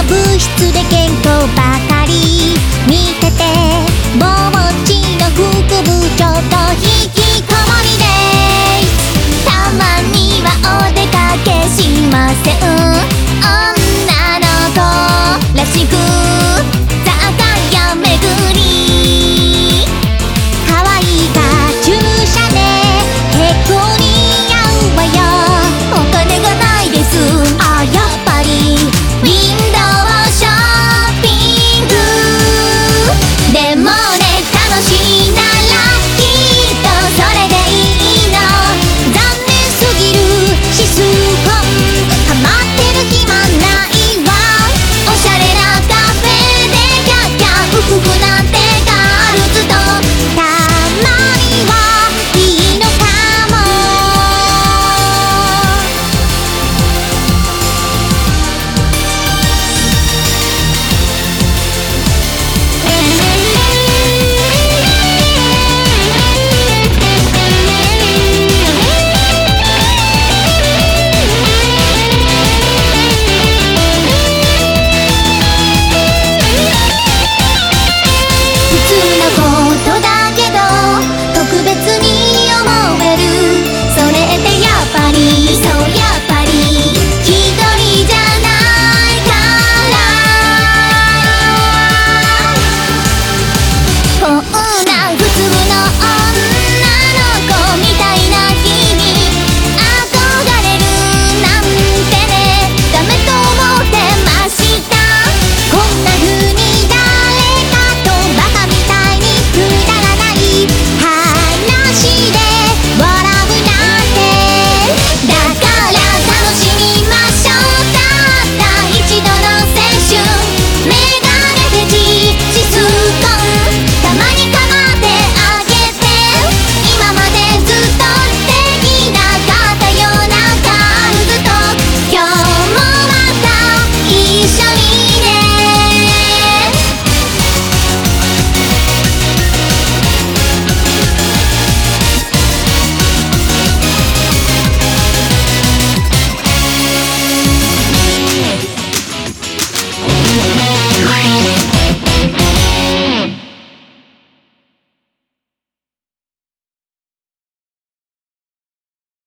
化物質で健康ばかり。見ててぼっちの服部